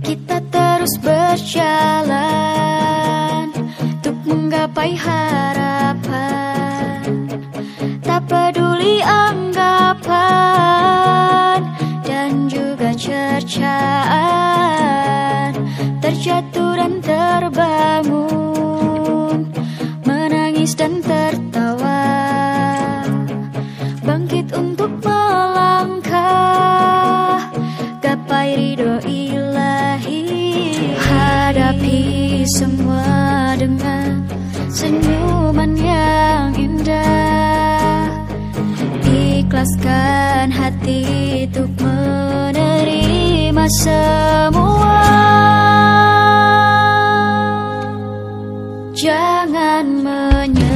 Kita terus berjalan Untuk menggapai harapan. Tak peduli anggapan Dan juga cercaan Terjatuh dan terbangun semua dengan senyuman yang indah. Ikhlaskan hati untuk menerima semua. Jangan menyerah.